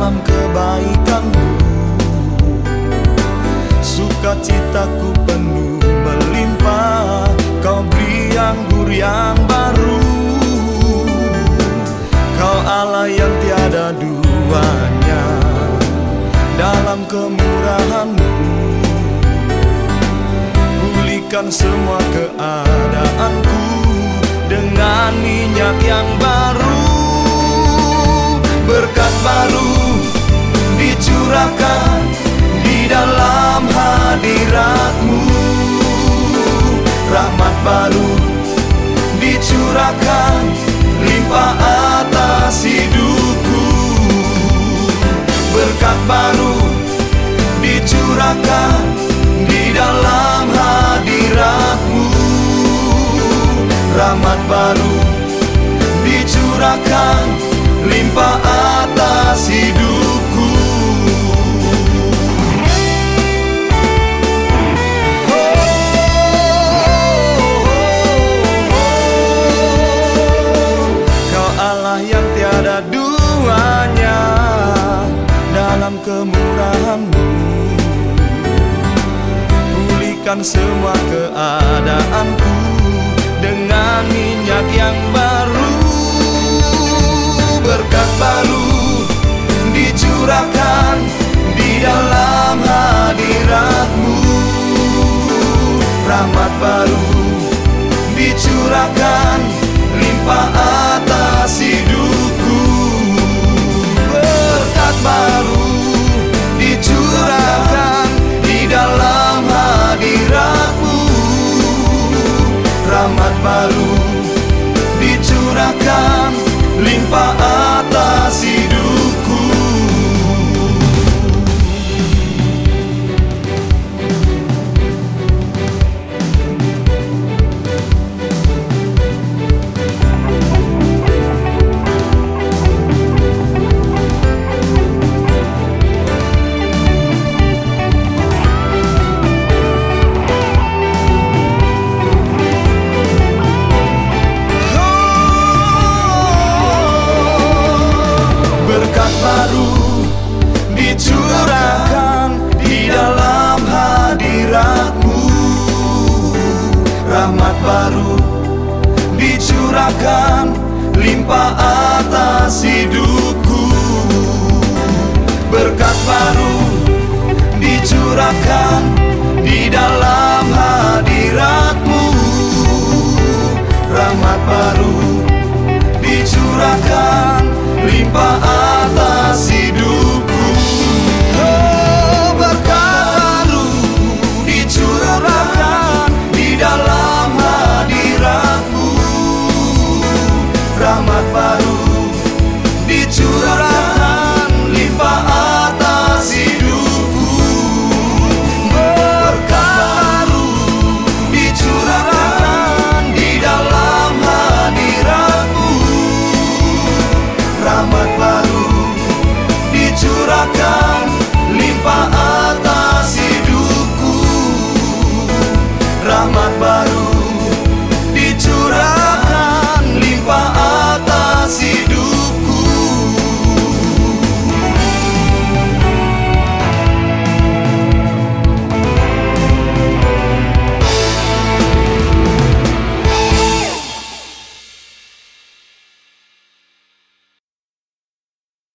dalam kebaikanmu. Sukacitaku penuh melimpah Kau beri anggur yang baru. Kau Allah yang tiada duanya Dalam kemurahanmu. Pulihkan semua keadaanku Dengan minyak yang baru. Berkat baru dicurahkan di dalam hadiratmu. Rahmat baru dicurahkan limpah atas hidupku. Berkat baru dicurahkan di dalam hadiratmu. Rahmat baru dicurahkan limpah atas hidupku. Kau Allah yang tiada duanya dalam kemurahanmu. Pulihkan semua keadaanku dengan minyak yang baru Rahmat baru. Dicurahkan limpah atas hidupku. Berkat baru dicurahkan di dalam hadiratmu. Rahmat baru baru dicurahkan limpah atas